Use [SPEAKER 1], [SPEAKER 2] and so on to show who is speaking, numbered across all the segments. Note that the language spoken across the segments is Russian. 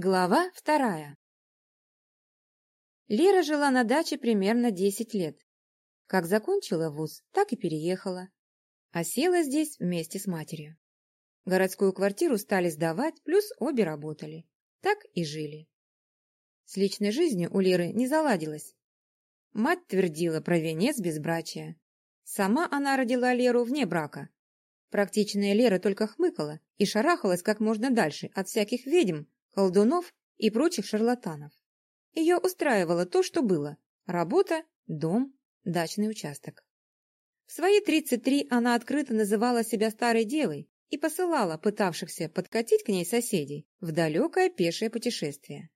[SPEAKER 1] Глава вторая Лера жила на даче примерно 10 лет. Как закончила вуз, так и переехала. А села здесь вместе с матерью. Городскую квартиру стали сдавать, плюс обе работали. Так и жили. С личной жизнью у Леры не заладилось. Мать твердила про венец безбрачия. Сама она родила Леру вне брака. Практичная Лера только хмыкала и шарахалась как можно дальше от всяких ведьм, колдунов и прочих шарлатанов. Ее устраивало то, что было – работа, дом, дачный участок. В свои 33 она открыто называла себя старой девой и посылала пытавшихся подкатить к ней соседей в далекое пешее путешествие.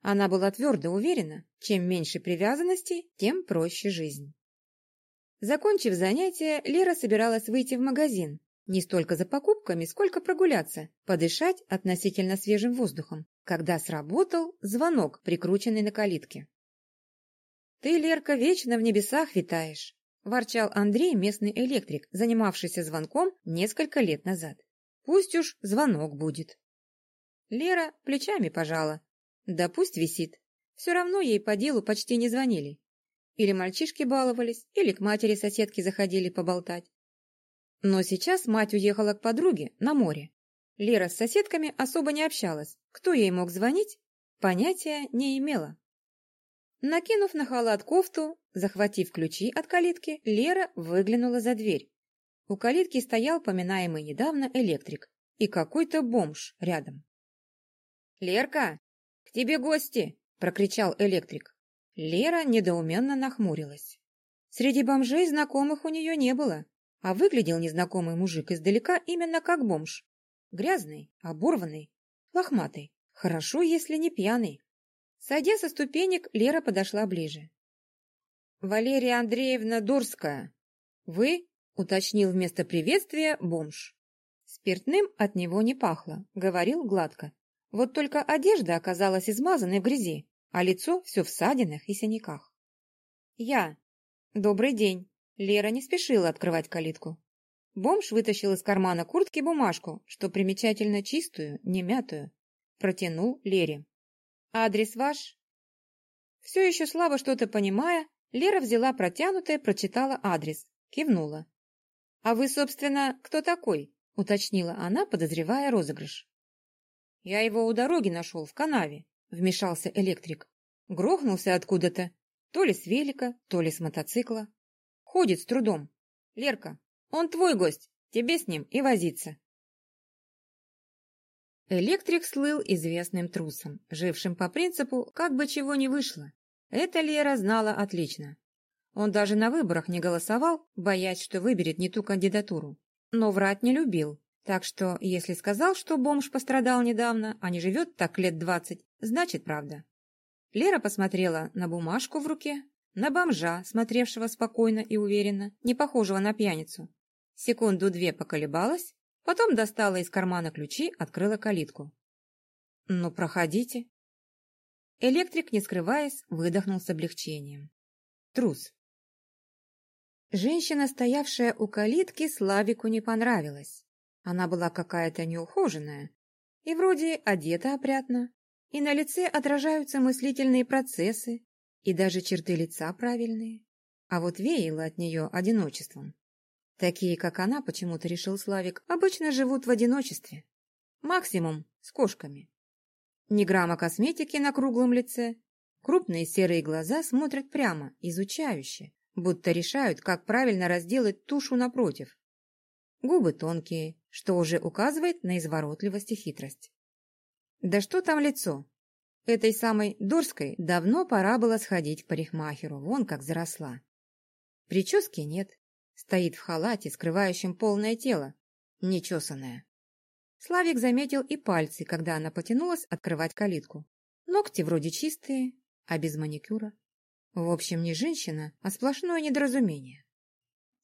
[SPEAKER 1] Она была твердо уверена, чем меньше привязанностей, тем проще жизнь. Закончив занятие, Лера собиралась выйти в магазин, не столько за покупками, сколько прогуляться, подышать относительно свежим воздухом, когда сработал звонок, прикрученный на калитке. «Ты, Лерка, вечно в небесах витаешь», – ворчал Андрей, местный электрик, занимавшийся звонком несколько лет назад. «Пусть уж звонок будет». Лера плечами пожала. «Да пусть висит. Все равно ей по делу почти не звонили. Или мальчишки баловались, или к матери соседки заходили поболтать. Но сейчас мать уехала к подруге на море. Лера с соседками особо не общалась. Кто ей мог звонить? Понятия не имела. Накинув на халат кофту, захватив ключи от калитки, Лера выглянула за дверь. У калитки стоял поминаемый недавно электрик и какой-то бомж рядом. «Лерка, к тебе гости!» – прокричал электрик. Лера недоуменно нахмурилась. Среди бомжей знакомых у нее не было, а выглядел незнакомый мужик издалека именно как бомж. Грязный, оборванный, лохматый. Хорошо, если не пьяный. Сойдя со ступенек, Лера подошла ближе. «Валерия Андреевна Дурская, вы?» — уточнил вместо приветствия бомж. Спиртным от него не пахло, говорил гладко. Вот только одежда оказалась измазанной в грязи, а лицо все в ссадинах и синяках. «Я. Добрый день. Лера не спешила открывать калитку. Бомж вытащил из кармана куртки бумажку, что примечательно чистую, не мятую. Протянул Лере. «Адрес ваш?» Все еще слабо что-то понимая, Лера взяла протянутое, прочитала адрес, кивнула. «А вы, собственно, кто такой?» — уточнила она, подозревая розыгрыш. «Я его у дороги нашел, в канаве», — вмешался электрик. Грохнулся откуда-то, то ли с велика, то ли с мотоцикла. Ходит с трудом. Лерка, он твой гость, тебе с ним и возиться. Электрик слыл известным трусом, жившим по принципу «как бы чего не вышло». Это Лера знала отлично. Он даже на выборах не голосовал, боясь, что выберет не ту кандидатуру. Но врать не любил, так что, если сказал, что бомж пострадал недавно, а не живет так лет двадцать, значит правда. Лера посмотрела на бумажку в руке, на бомжа, смотревшего спокойно и уверенно, не похожего на пьяницу. Секунду-две поколебалась, потом достала из кармана ключи, открыла калитку. «Ну, проходите». Электрик, не скрываясь, выдохнул с облегчением. Трус. Женщина, стоявшая у калитки, Славику не понравилась. Она была какая-то неухоженная и вроде одета опрятно, и на лице отражаются мыслительные процессы, и даже черты лица правильные. А вот веяло от нее одиночеством. Такие, как она, почему-то решил Славик, обычно живут в одиночестве. Максимум с кошками. Ни грамма косметики на круглом лице. Крупные серые глаза смотрят прямо, изучающе, будто решают, как правильно разделать тушу напротив. Губы тонкие, что уже указывает на изворотливость и хитрость. Да что там лицо? Этой самой Дорской давно пора было сходить к парикмахеру, вон как заросла. Прически нет, стоит в халате, скрывающем полное тело, нечесанное. Славик заметил и пальцы, когда она потянулась открывать калитку. Ногти вроде чистые, а без маникюра. В общем, не женщина, а сплошное недоразумение.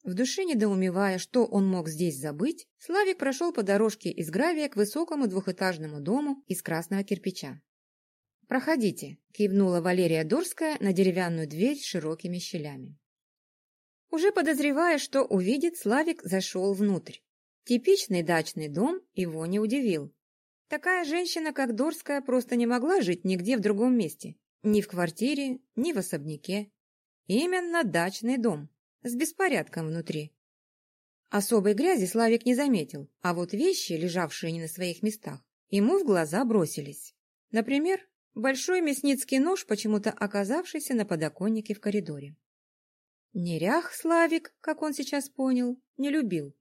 [SPEAKER 1] В душе недоумевая, что он мог здесь забыть, Славик прошел по дорожке из гравия к высокому двухэтажному дому из красного кирпича. «Проходите», — кивнула Валерия Дурская на деревянную дверь с широкими щелями. Уже подозревая, что увидит, Славик зашел внутрь. Типичный дачный дом его не удивил. Такая женщина, как Дорская, просто не могла жить нигде в другом месте. Ни в квартире, ни в особняке. Именно дачный дом, с беспорядком внутри. Особой грязи Славик не заметил, а вот вещи, лежавшие не на своих местах, ему в глаза бросились. Например, большой мясницкий нож, почему-то оказавшийся на подоконнике в коридоре. Нерях Славик, как он сейчас понял, не любил.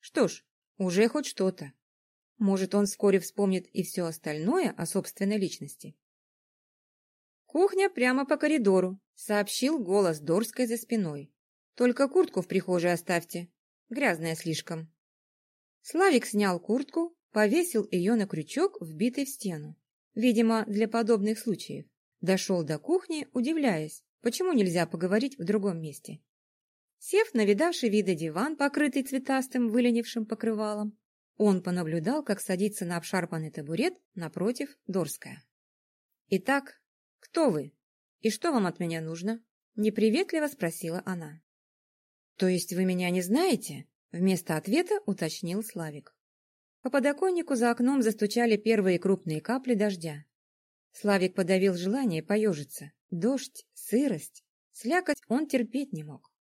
[SPEAKER 1] Что ж, уже хоть что-то. Может, он вскоре вспомнит и все остальное о собственной личности. «Кухня прямо по коридору», — сообщил голос Дорской за спиной. «Только куртку в прихожей оставьте. Грязная слишком». Славик снял куртку, повесил ее на крючок, вбитый в стену. Видимо, для подобных случаев. Дошел до кухни, удивляясь, почему нельзя поговорить в другом месте. Сев на видавший виды диван, покрытый цветастым выленившим покрывалом, он понаблюдал, как садится на обшарпанный табурет напротив Дорская. «Итак, кто вы? И что вам от меня нужно?» — неприветливо спросила она. «То есть вы меня не знаете?» — вместо ответа уточнил Славик. По подоконнику за окном застучали первые крупные капли дождя. Славик подавил желание поежиться. Дождь, сырость, слякоть он терпеть не мог.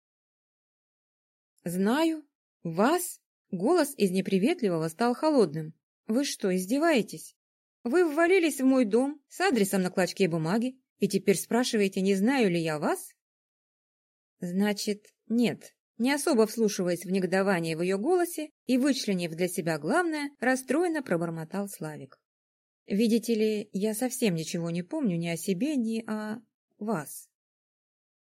[SPEAKER 1] «Знаю. Вас?» Голос из неприветливого стал холодным. «Вы что, издеваетесь? Вы ввалились в мой дом с адресом на клочке бумаги и теперь спрашиваете, не знаю ли я вас?» «Значит, нет», не особо вслушиваясь в негодование в ее голосе и вычленив для себя главное, расстроенно пробормотал Славик. «Видите ли, я совсем ничего не помню ни о себе, ни о вас».